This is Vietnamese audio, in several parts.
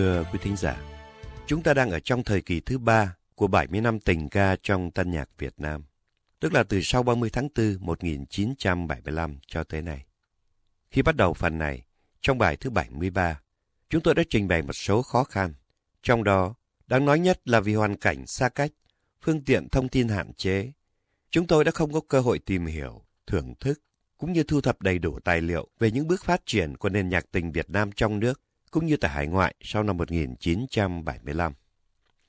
Thưa quý thính giả, chúng ta đang ở trong thời kỳ thứ ba của 70 năm tình ca trong tân nhạc Việt Nam, tức là từ sau 30 tháng 4 1975 cho tới nay. Khi bắt đầu phần này, trong bài thứ 73, chúng tôi đã trình bày một số khó khăn, trong đó đáng nói nhất là vì hoàn cảnh xa cách, phương tiện thông tin hạn chế. Chúng tôi đã không có cơ hội tìm hiểu, thưởng thức, cũng như thu thập đầy đủ tài liệu về những bước phát triển của nền nhạc tình Việt Nam trong nước cũng như tại hải ngoại sau năm 1975.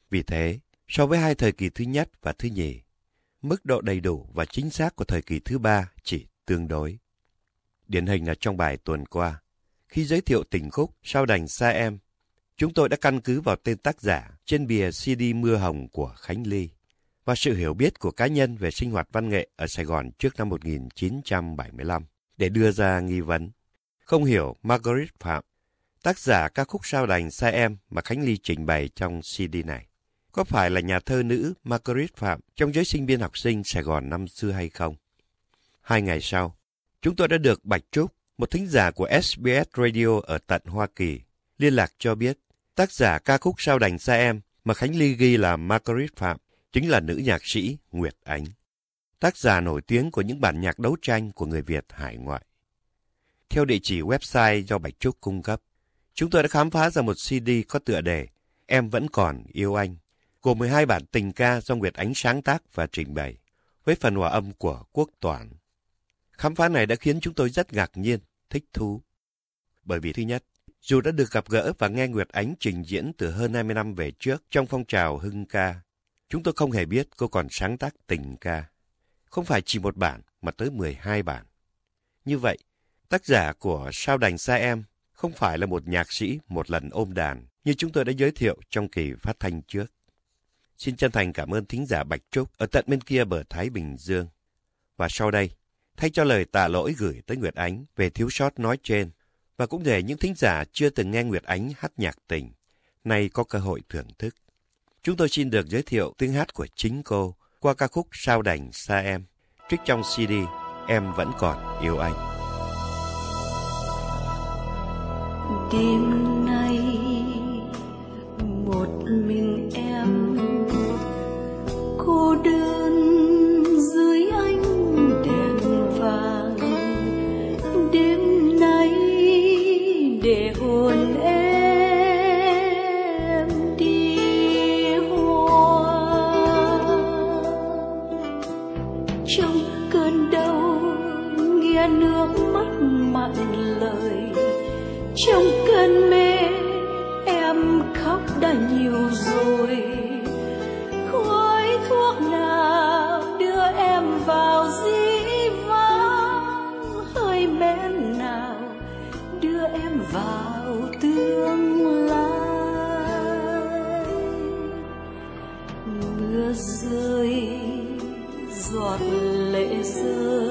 Vì thế, so với hai thời kỳ thứ nhất và thứ nhì, mức độ đầy đủ và chính xác của thời kỳ thứ ba chỉ tương đối. Điển hình là trong bài tuần qua, khi giới thiệu tình khúc Sao đành xa em, chúng tôi đã căn cứ vào tên tác giả trên bìa CD Mưa Hồng của Khánh Ly và sự hiểu biết của cá nhân về sinh hoạt văn nghệ ở Sài Gòn trước năm 1975 để đưa ra nghi vấn. Không hiểu Margaret Phạm tác giả ca khúc sao đành xa em mà Khánh Ly trình bày trong CD này. Có phải là nhà thơ nữ Margaret Phạm trong giới sinh viên học sinh Sài Gòn năm xưa hay không? Hai ngày sau, chúng tôi đã được Bạch Trúc, một thính giả của SBS Radio ở tận Hoa Kỳ, liên lạc cho biết tác giả ca khúc sao đành xa em mà Khánh Ly ghi là Margaret Phạm chính là nữ nhạc sĩ Nguyệt Ánh, tác giả nổi tiếng của những bản nhạc đấu tranh của người Việt hải ngoại. Theo địa chỉ website do Bạch Trúc cung cấp, Chúng tôi đã khám phá ra một CD có tựa đề Em vẫn còn yêu anh, gồm 12 bản tình ca do Nguyệt Ánh sáng tác và trình bày, với phần hòa âm của Quốc Toản. Khám phá này đã khiến chúng tôi rất ngạc nhiên, thích thú. Bởi vì thứ nhất, dù đã được gặp gỡ và nghe Nguyệt Ánh trình diễn từ hơn 20 năm về trước trong phong trào hưng ca, chúng tôi không hề biết cô còn sáng tác tình ca. Không phải chỉ một bản, mà tới 12 bản. Như vậy, tác giả của Sao đành xa em không phải là một nhạc sĩ một lần ôm đàn như chúng tôi đã giới thiệu trong kỳ phát thanh trước. Xin chân thành cảm ơn thính giả Bạch Trúc ở tận bên kia bờ Thái Bình Dương. Và sau đây, thay cho lời tạ lỗi gửi tới Nguyệt Ánh về thiếu sót nói trên, và cũng để những thính giả chưa từng nghe Nguyệt Ánh hát nhạc tình, nay có cơ hội thưởng thức. Chúng tôi xin được giới thiệu tiếng hát của chính cô qua ca khúc Sao đành xa em, trích trong CD Em vẫn còn yêu anh. Đêm vào tương lai. Mưa rơi giọt lệ rơi.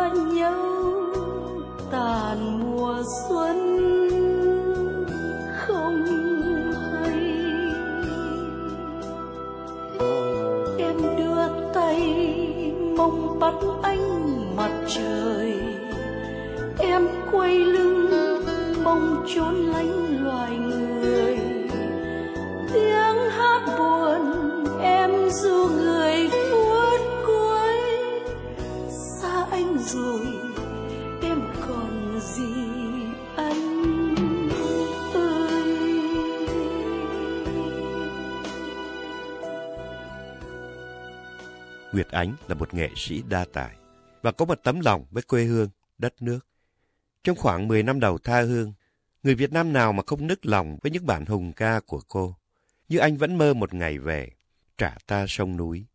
Xa nhau tàn mùa xuân không hay. Em đưa tay mong bắt anh mặt trời, em quay lưng mong trốn lánh Nguyệt Ánh là một nghệ sĩ đa tài và có một tấm lòng với quê hương, đất nước. Trong khoảng 10 năm đầu tha hương, người Việt Nam nào mà không nức lòng với những bản hùng ca của cô. Như anh vẫn mơ một ngày về, trả ta sông núi,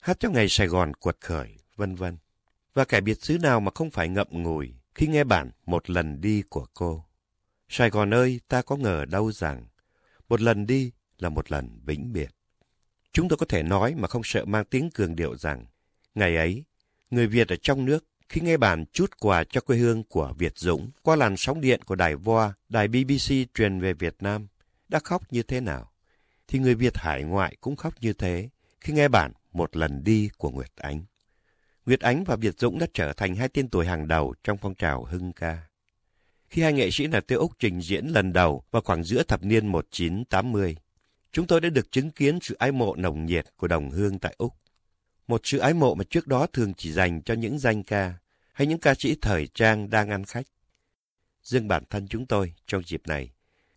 hát cho ngày Sài Gòn quật khởi, vân vân. Và kẻ biệt xứ nào mà không phải ngậm ngùi khi nghe bản Một lần đi của cô. Sài Gòn ơi, ta có ngờ đâu rằng, một lần đi là một lần vĩnh biệt. Chúng tôi có thể nói mà không sợ mang tiếng cường điệu rằng, ngày ấy, người Việt ở trong nước khi nghe bản chút quà cho quê hương của Việt Dũng qua làn sóng điện của đài VOA, đài BBC truyền về Việt Nam, đã khóc như thế nào, thì người Việt hải ngoại cũng khóc như thế khi nghe bản Một lần đi của Nguyệt Ánh. Nguyệt Ánh và Việt Dũng đã trở thành hai tên tuổi hàng đầu trong phong trào hưng ca. Khi hai nghệ sĩ là Tiêu Úc trình diễn lần đầu vào khoảng giữa thập niên 1980, chúng tôi đã được chứng kiến sự ái mộ nồng nhiệt của đồng hương tại Úc. Một sự ái mộ mà trước đó thường chỉ dành cho những danh ca hay những ca sĩ thời trang đang ăn khách. Riêng bản thân chúng tôi trong dịp này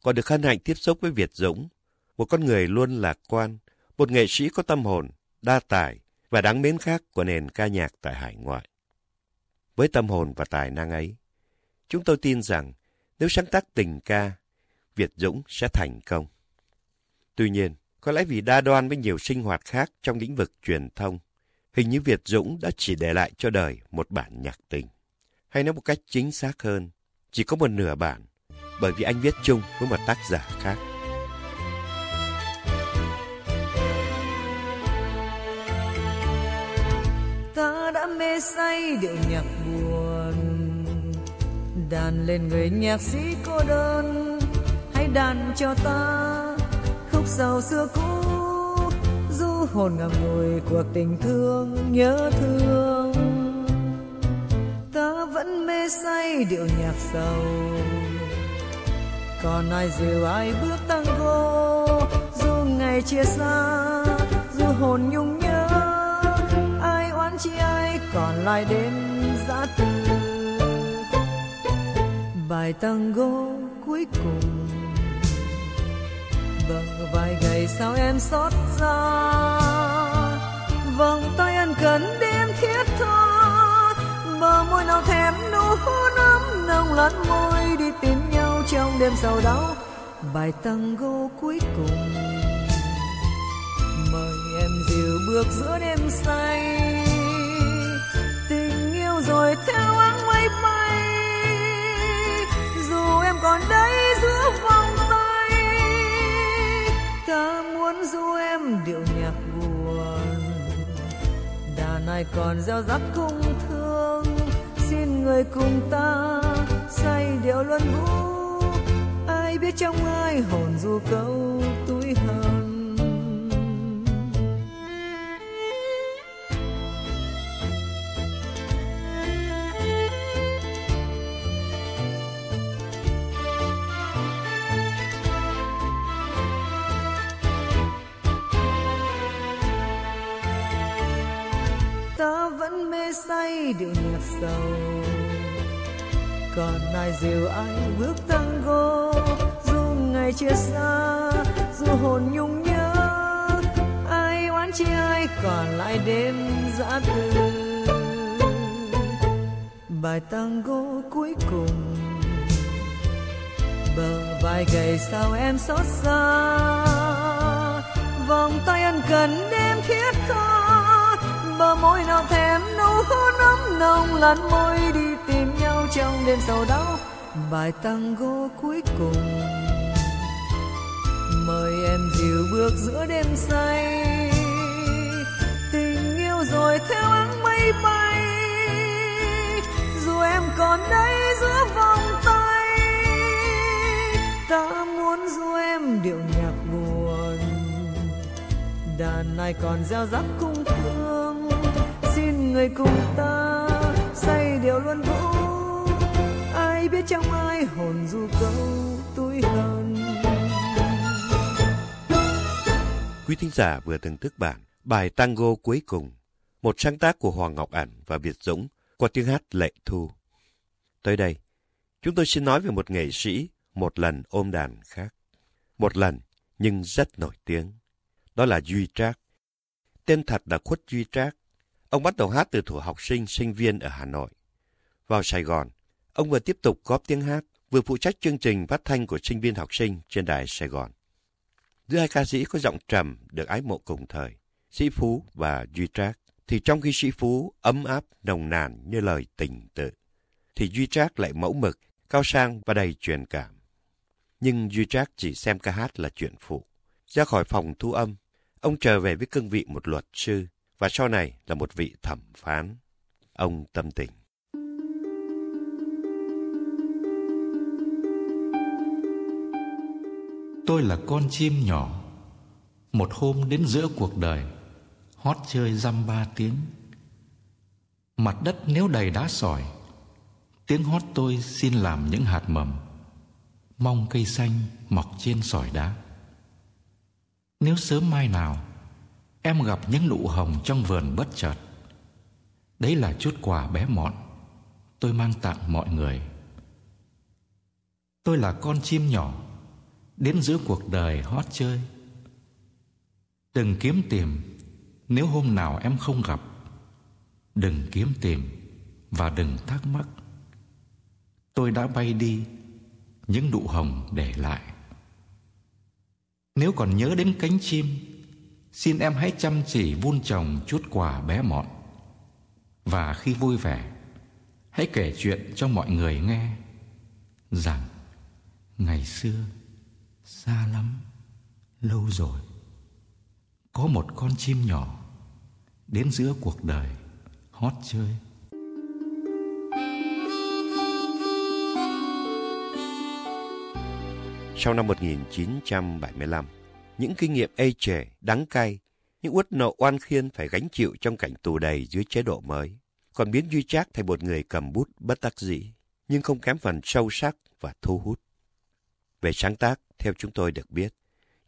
còn được hân hạnh tiếp xúc với Việt Dũng, một con người luôn lạc quan, một nghệ sĩ có tâm hồn, đa tài và đáng mến khác của nền ca nhạc tại hải ngoại. Với tâm hồn và tài năng ấy, chúng tôi tin rằng nếu sáng tác tình ca, Việt Dũng sẽ thành công. Tuy nhiên, có lẽ vì đa đoan với nhiều sinh hoạt khác trong lĩnh vực truyền thông, hình như Việt Dũng đã chỉ để lại cho đời một bản nhạc tình. Hay nói một cách chính xác hơn, chỉ có một nửa bản, bởi vì anh viết chung với một tác giả khác. ta đã mê say điệu nhạc buồn đàn lên người nhạc sĩ cô đơn hãy đàn cho ta sầu xưa cũ du hồn ngậm ngùi của tình thương nhớ thương. Ta vẫn mê say điệu nhạc sầu. Còn ai dìu ai bước tango dù ngày chia xa, dù hồn nhung nhớ. Ai oán chi ai còn lại đêm giã từ bài tango cuối cùng vài ngày sau sao em xót xa. Vòng tay ân cần đêm thiết tha, bờ môi nào thèm nụ hôn ấm nồng lăn môi đi tìm nhau trong đêm sầu đau bài tango cuối cùng, mời em dìu bước giữa đêm say. Tình yêu rồi theo áng mây bay, dù em còn đây Ngài ai còn gieo rắc cung thương. Xin người cùng ta say điệu luân vũ ai biết trong ai hồn du câu túi hờn say điệu nhạc sầu. Còn ai dìu ai bước tango, dù ngày chia xa, dù hồn nhung nhớ, ai oán chi ai còn lại đêm giã từ. Bài tango cuối cùng, bờ vai gầy sao em xót xa. Vòng tay ân cần đêm thiết tha, bờ môi nào thèm nụ hôn lăn môi đi tìm nhau trong đêm sầu đau bài tango cuối cùng. Mời em dịu bước giữa đêm say. Tình yêu rồi theo áng mây bay. Dù em còn đây giữa vòng tay, ta muốn du em điệu nhạc buồn. Đàn này còn gieo rắc cung thương, xin người cùng ta say đều luôn vũ ai biết trong ai hồn du câu túi hờn Quý thính giả vừa thưởng thức bản bài tango cuối cùng, một sáng tác của Hoàng Ngọc Ảnh và Việt Dũng qua tiếng hát Lệ Thu. Tới đây, chúng tôi xin nói về một nghệ sĩ một lần ôm đàn khác. Một lần, nhưng rất nổi tiếng. Đó là Duy Trác. Tên thật là Khuất Duy Trác. Ông bắt đầu hát từ thủ học sinh, sinh viên ở Hà Nội. Vào Sài Gòn, ông vừa tiếp tục góp tiếng hát, vừa phụ trách chương trình phát thanh của sinh viên học sinh trên đài Sài Gòn. Giữa hai ca sĩ có giọng trầm được ái mộ cùng thời, Sĩ Phú và Duy Trác, thì trong khi Sĩ Phú ấm áp, nồng nàn như lời tình tự, thì Duy Trác lại mẫu mực, cao sang và đầy truyền cảm. Nhưng Duy Trác chỉ xem ca hát là chuyện phụ. Ra khỏi phòng thu âm, ông trở về với cương vị một luật sư và sau này là một vị thẩm phán. Ông tâm tình. Tôi là con chim nhỏ Một hôm đến giữa cuộc đời, Hót chơi dăm ba tiếng Mặt đất nếu đầy đá sỏi, Tiếng hót tôi xin làm những hạt mầm, Mong cây xanh mọc trên sỏi đá Nếu sớm mai nào Em gặp những nụ hồng trong vườn bất chợt. Đấy là chút quà bé mọn. Tôi mang tặng mọi người. Tôi là con chim nhỏ, đến giữa cuộc đời hót chơi. Đừng kiếm tìm, nếu hôm nào em không gặp, đừng kiếm tìm và đừng thắc mắc. Tôi đã bay đi, những nụ hồng để lại. Nếu còn nhớ đến cánh chim xin em hãy chăm chỉ vun trồng chút quà bé mọn. Và khi vui vẻ hãy kể chuyện cho mọi người nghe rằng ngày xưa xa lắm lâu rồi có một con chim nhỏ đến giữa cuộc đời hót chơi. Sau năm 1975, những kinh nghiệm ê chề, đắng cay, những uất nộ oan khiên phải gánh chịu trong cảnh tù đầy dưới chế độ mới, còn biến Duy Trác thành một người cầm bút bất đắc dĩ, nhưng không kém phần sâu sắc và thu hút. Về sáng tác, theo chúng tôi được biết,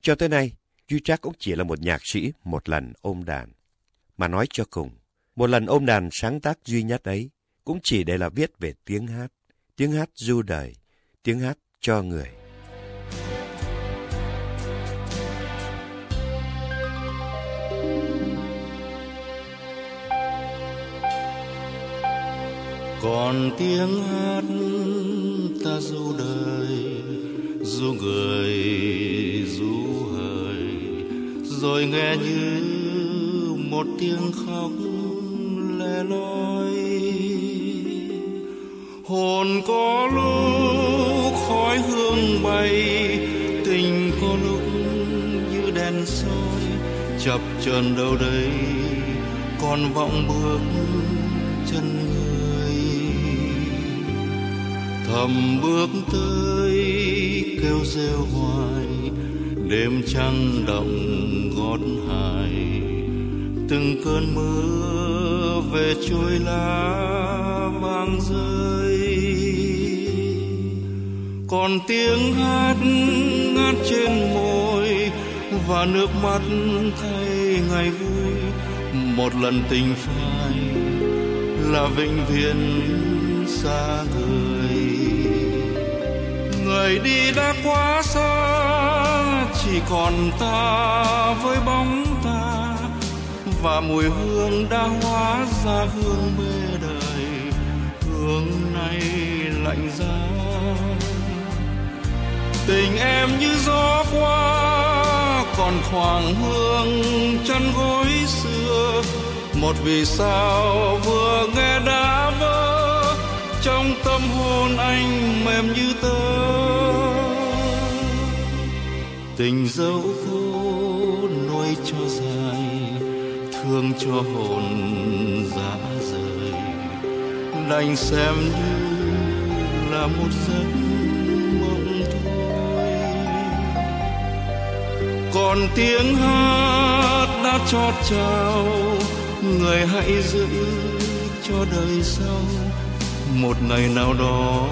cho tới nay, Duy Trác cũng chỉ là một nhạc sĩ một lần ôm đàn. Mà nói cho cùng, một lần ôm đàn sáng tác duy nhất ấy cũng chỉ để là viết về tiếng hát, tiếng hát du đời, tiếng hát cho người. Còn tiếng hát ta du đời, du người, du hời. Rồi nghe như một tiếng khóc lẻ loi. Hồn có lúc khói hương bay, tình có lúc như đèn soi. Chập chờn đâu đây còn vọng bước thầm bước tới, kêu rêu hoài. Đêm trăng động gót hài, từng cơn mưa về trôi lá vang rơi. Còn tiếng hát ngát trên môi, và nước mắt thay ngày vui. Một lần tình phai là vĩnh viễn xa người người đi đã quá xa, chỉ còn ta với bóng ta. Và mùi hương đã hóa ra hương mê đời, hương này lạnh giá. Tình em như gió qua, còn khoảng hương chân gối xưa. Một vì sao vừa nghe đã vỡ, trong tâm thương anh mềm như tơ. Tình dấu khô nuôi cho dài, thương cho hồn giá rời. Đành xem như là một giấc mộng thôi. Còn tiếng hát đã chót chào người hãy giữ cho đời sau một ngày nào đó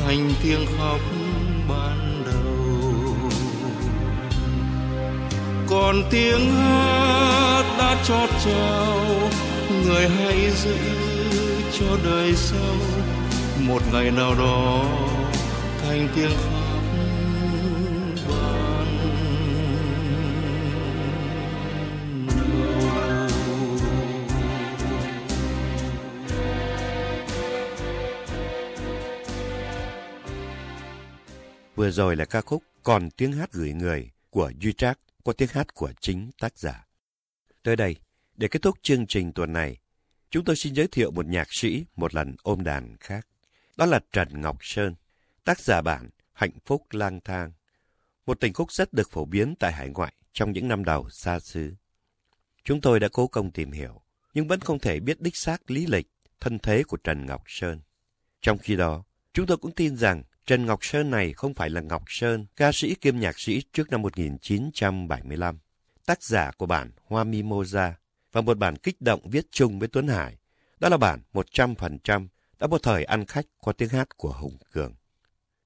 thành tiếng khóc ban đầu. Còn tiếng hát đã chót trao người hãy giữ cho đời sau. Một ngày nào đó thành tiếng khóc Vừa rồi là ca khúc Còn tiếng hát gửi người của Duy Trác qua tiếng hát của chính tác giả. Tới đây, để kết thúc chương trình tuần này, chúng tôi xin giới thiệu một nhạc sĩ một lần ôm đàn khác. Đó là Trần Ngọc Sơn, tác giả bản Hạnh phúc lang thang. Một tình khúc rất được phổ biến tại hải ngoại trong những năm đầu xa xứ. Chúng tôi đã cố công tìm hiểu, nhưng vẫn không thể biết đích xác lý lịch, thân thế của Trần Ngọc Sơn. Trong khi đó, chúng tôi cũng tin rằng Trần Ngọc Sơn này không phải là Ngọc Sơn, ca sĩ kiêm nhạc sĩ trước năm 1975, tác giả của bản Hoa Mimosa và một bản kích động viết chung với Tuấn Hải. Đó là bản 100% đã một thời ăn khách qua tiếng hát của Hùng Cường.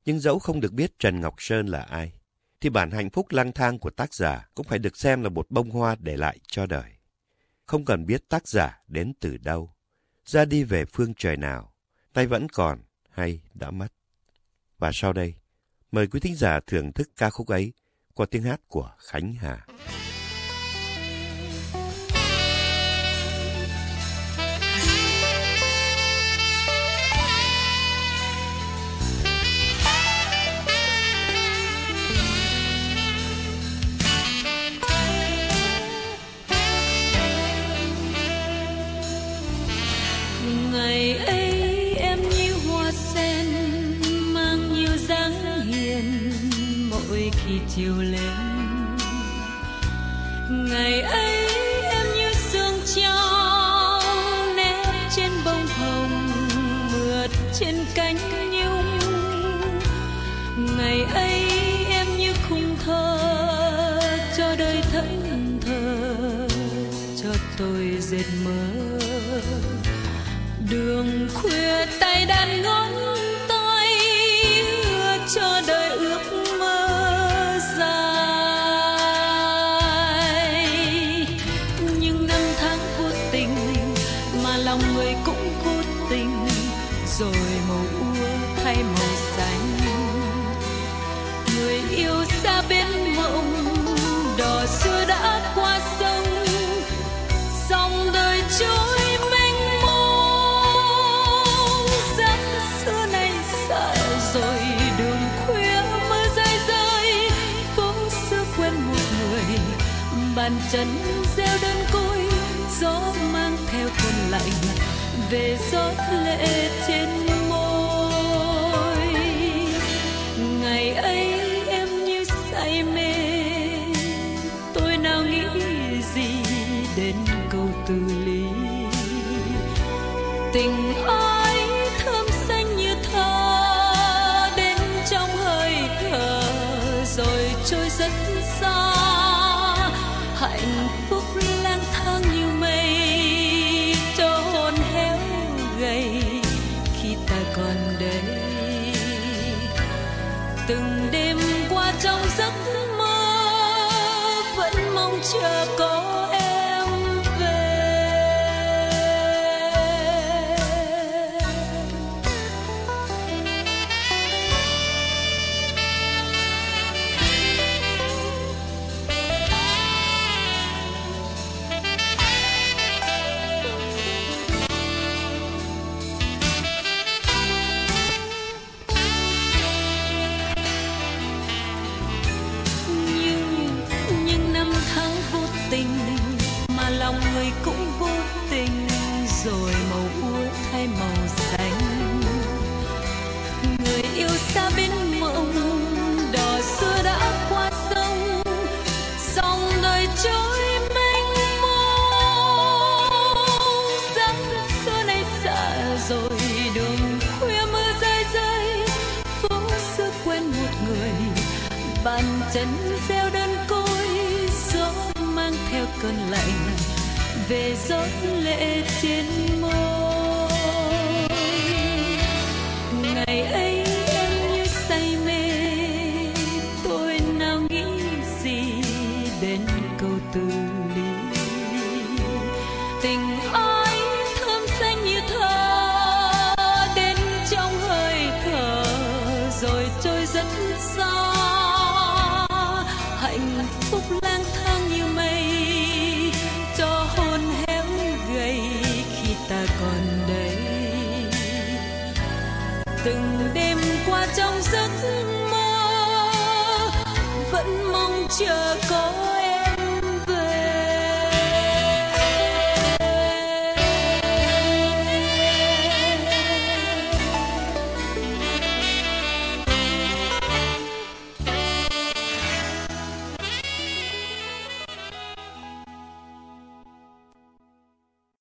Nhưng dẫu không được biết Trần Ngọc Sơn là ai, thì bản hạnh phúc lang thang của tác giả cũng phải được xem là một bông hoa để lại cho đời. Không cần biết tác giả đến từ đâu, ra đi về phương trời nào, tay vẫn còn hay đã mất. Và sau đây, mời quý thính giả thưởng thức ca khúc ấy qua tiếng hát của Khánh Hà. Chiều lên. Ngày ấy em như sương trao nép trên bông hồng, mượt trên cánh nhung. Ngày ấy em như khung thơ cho đời thẫn thờ, cho tôi dệt mơ. Đường khuya tay đan về gió chân gieo đơn côi, gió mang theo cơn lạnh, về gió lệ trên môi. Ngày ấy em như say mê tôi nào nghĩ gì đến câu từ ly tình ai thơm xanh như thơ, đến trong hơi thở, rồi trôi rất xa phúc lang thang như mây, cho hôn héo gầy khi ta còn đây. Từng đêm qua trong giấc mơ, vẫn mong chờ có